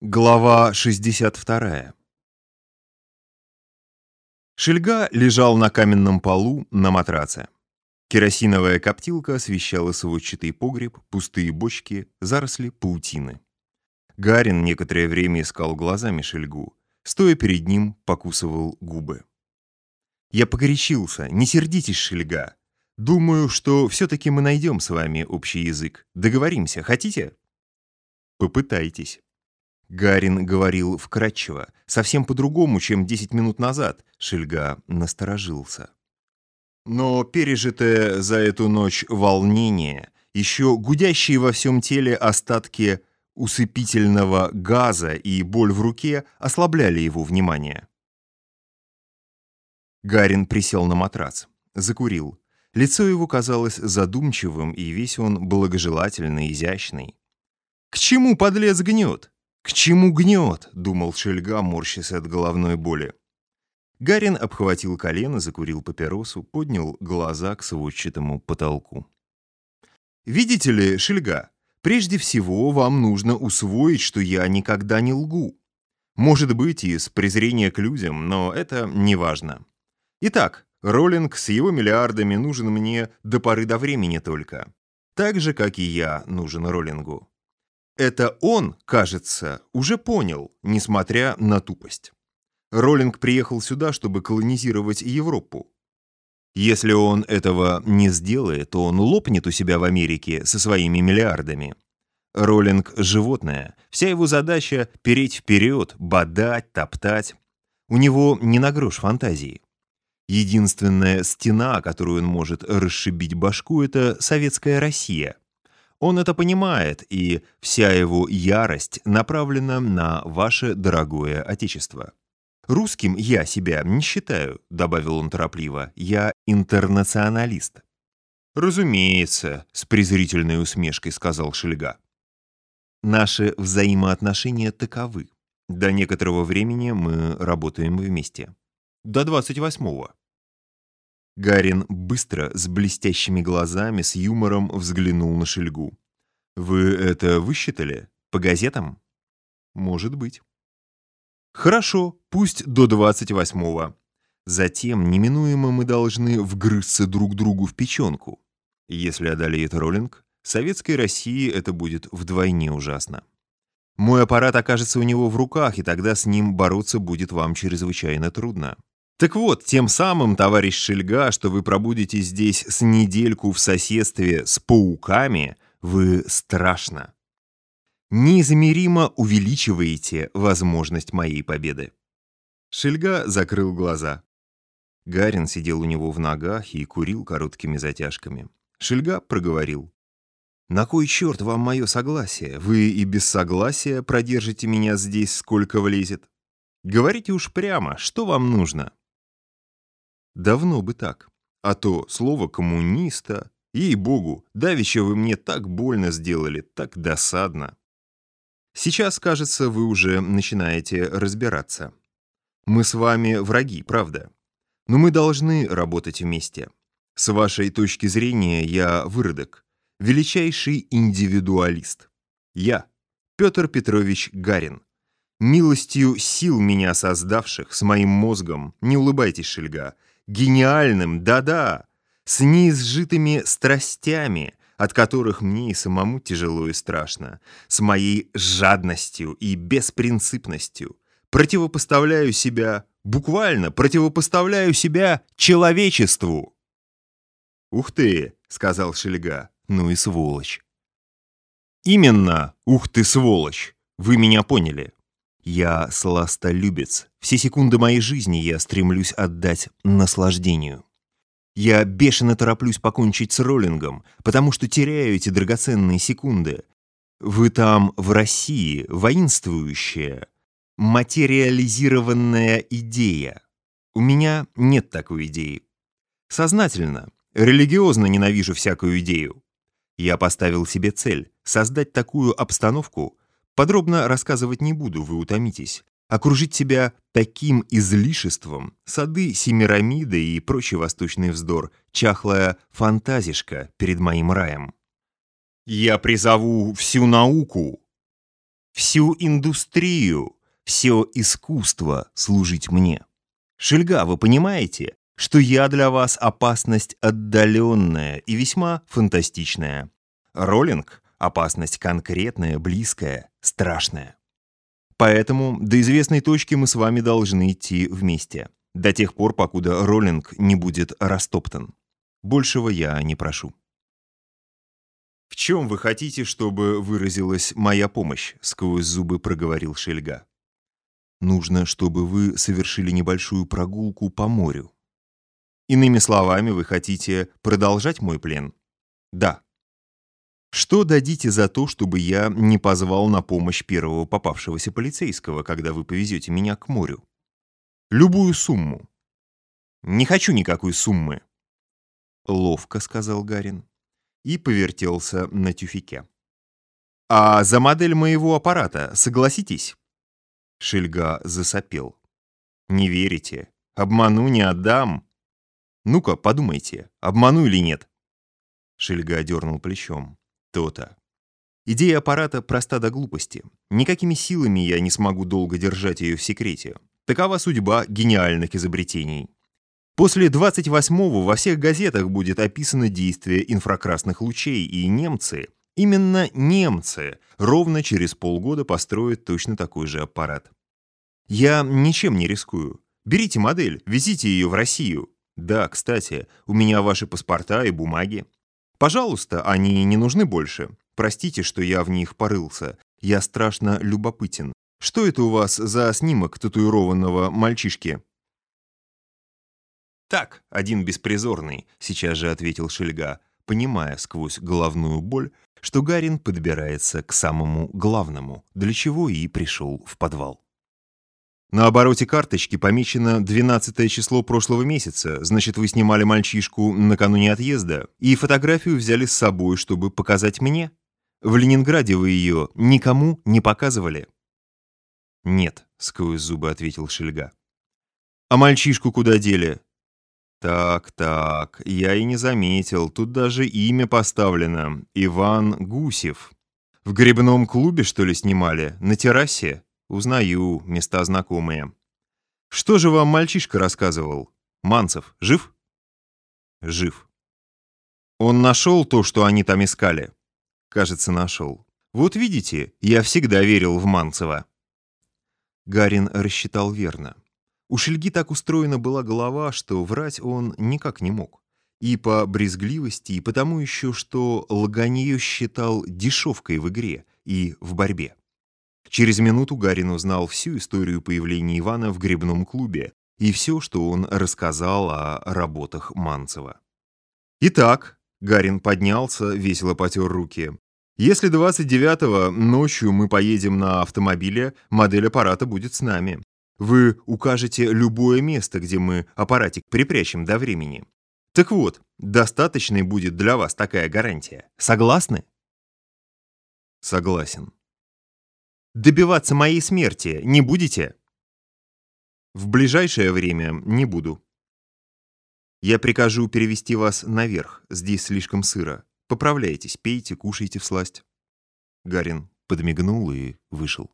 Глава 62 Шельга лежал на каменном полу на матраце. Керосиновая коптилка освещала сводчатый погреб, пустые бочки, заросли паутины. Гарин некоторое время искал глазами Шельгу, стоя перед ним, покусывал губы. «Я погорячился, не сердитесь, Шельга. Думаю, что все-таки мы найдем с вами общий язык. Договоримся, хотите?» «Попытайтесь». Гарин говорил вкратчиво, совсем по-другому, чем 10 минут назад. Шельга насторожился. Но пережитое за эту ночь волнение, еще гудящие во всем теле остатки усыпительного газа и боль в руке ослабляли его внимание. Гарин присел на матрац, закурил. Лицо его казалось задумчивым, и весь он благожелательный, изящный. «К чему подлец гнет? К чему гнет?» — думал Шельга, морщась от головной боли. Гарин обхватил колено, закурил папиросу, поднял глаза к сводчатому потолку. «Видите ли, Шельга, прежде всего вам нужно усвоить, что я никогда не лгу. Может быть, из презрения к людям, но это не важно. Итак, Роллинг с его миллиардами нужен мне до поры до времени только. Так же, как и я нужен Роллингу. Это он, кажется, уже понял, несмотря на тупость. Роллинг приехал сюда, чтобы колонизировать Европу. Если он этого не сделает, то он лопнет у себя в Америке со своими миллиардами. Роллинг – животное. Вся его задача – переть вперед, бодать, топтать. У него не на грош фантазии. Единственная стена, которую он может расшибить башку, это советская Россия. Он это понимает, и вся его ярость направлена на ваше дорогое Отечество. «Русским я себя не считаю», — добавил он торопливо, — «я интернационалист». «Разумеется», — с презрительной усмешкой сказал Шельга. «Наши взаимоотношения таковы. До некоторого времени мы работаем вместе. До 28-го. Гарин быстро, с блестящими глазами, с юмором взглянул на Шельгу. «Вы это высчитали? По газетам?» «Может быть». «Хорошо, пусть до 28-го. Затем неминуемо мы должны вгрызться друг другу в печенку. Если одолеет Роллинг, советской России это будет вдвойне ужасно. Мой аппарат окажется у него в руках, и тогда с ним бороться будет вам чрезвычайно трудно. Так вот, тем самым, товарищ Шельга, что вы пробудете здесь с недельку в соседстве с пауками, вы страшно. Неизмеримо увеличиваете возможность моей победы. Шельга закрыл глаза. Гарин сидел у него в ногах и курил короткими затяжками. Шельга проговорил. «На кой черт вам мое согласие? Вы и без согласия продержите меня здесь, сколько влезет. Говорите уж прямо, что вам нужно?» Давно бы так. А то слово «коммуниста», ей-богу, давеча вы мне так больно сделали, так досадно. Сейчас, кажется, вы уже начинаете разбираться. Мы с вами враги, правда? Но мы должны работать вместе. С вашей точки зрения я выродок, величайший индивидуалист. Я, Петр Петрович Гарин. Милостью сил меня создавших, с моим мозгом, не улыбайтесь, Шельга, гениальным, да-да, с неизжитыми страстями, от которых мне и самому тяжело и страшно, с моей жадностью и беспринципностью, противопоставляю себя, буквально противопоставляю себя человечеству. «Ух ты!» — сказал Шельга. «Ну и сволочь!» «Именно! Ух ты, сволочь! Вы меня поняли!» Я сластолюбец. Все секунды моей жизни я стремлюсь отдать наслаждению. Я бешено тороплюсь покончить с роллингом, потому что теряю эти драгоценные секунды. Вы там, в России, воинствующая, материализированная идея. У меня нет такой идеи. Сознательно, религиозно ненавижу всякую идею. Я поставил себе цель — создать такую обстановку, Подробно рассказывать не буду, вы утомитесь. Окружить себя таким излишеством, сады Семирамиды и прочий восточный вздор, чахлая фантазишка перед моим раем. Я призову всю науку, всю индустрию, все искусство служить мне. Шельга, вы понимаете, что я для вас опасность отдаленная и весьма фантастичная. Роллинг — опасность конкретная, близкая, страшная. Поэтому до известной точки мы с вами должны идти вместе, до тех пор, покуда Роллинг не будет растоптан. Большего я не прошу. «В чем вы хотите, чтобы выразилась моя помощь?» — сквозь зубы проговорил Шельга. «Нужно, чтобы вы совершили небольшую прогулку по морю». «Иными словами, вы хотите продолжать мой плен?» «Да». «Что дадите за то, чтобы я не позвал на помощь первого попавшегося полицейского, когда вы повезете меня к морю?» «Любую сумму». «Не хочу никакой суммы». «Ловко», — сказал Гарин и повертелся на тюфике. «А за модель моего аппарата согласитесь?» Шельга засопел. «Не верите? Обману не отдам!» «Ну-ка, подумайте, обману или нет?» Шельга дернул плечом. «То-то. Идея аппарата проста до глупости. Никакими силами я не смогу долго держать ее в секрете. Такова судьба гениальных изобретений. После 28-го во всех газетах будет описано действие инфракрасных лучей, и немцы, именно немцы, ровно через полгода построят точно такой же аппарат. Я ничем не рискую. Берите модель, везите ее в Россию. Да, кстати, у меня ваши паспорта и бумаги. Пожалуйста, они не нужны больше. Простите, что я в них порылся. Я страшно любопытен. Что это у вас за снимок татуированного мальчишки? «Так, один беспризорный», — сейчас же ответил Шельга, понимая сквозь головную боль, что Гарин подбирается к самому главному, для чего и пришел в подвал. На обороте карточки помечено 12 число прошлого месяца, значит, вы снимали мальчишку накануне отъезда, и фотографию взяли с собой, чтобы показать мне? В Ленинграде вы ее никому не показывали? Нет, сквозь зубы ответил Шельга. А мальчишку куда дели? Так, так, я и не заметил, тут даже имя поставлено. Иван Гусев. В грибном клубе, что ли, снимали? На террасе? Узнаю, места знакомые. Что же вам мальчишка рассказывал? Манцев жив? Жив. Он нашел то, что они там искали? Кажется, нашел. Вот видите, я всегда верил в Манцева. Гарин рассчитал верно. У Шельги так устроена была голова, что врать он никак не мог. И по брезгливости, и потому еще, что Лаганье считал дешевкой в игре и в борьбе. Через минуту Гарин узнал всю историю появления Ивана в грибном клубе и все, что он рассказал о работах Манцева. «Итак», — Гарин поднялся, весело потер руки, «если 29-го ночью мы поедем на автомобиле, модель аппарата будет с нами. Вы укажете любое место, где мы аппаратик припрячем до времени. Так вот, достаточной будет для вас такая гарантия. Согласны? Согласен. Добиваться моей смерти не будете? В ближайшее время не буду. Я прикажу перевести вас наверх, здесь слишком сыро. Поправляйтесь, пейте, кушайте всласть. Гарин подмигнул и вышел.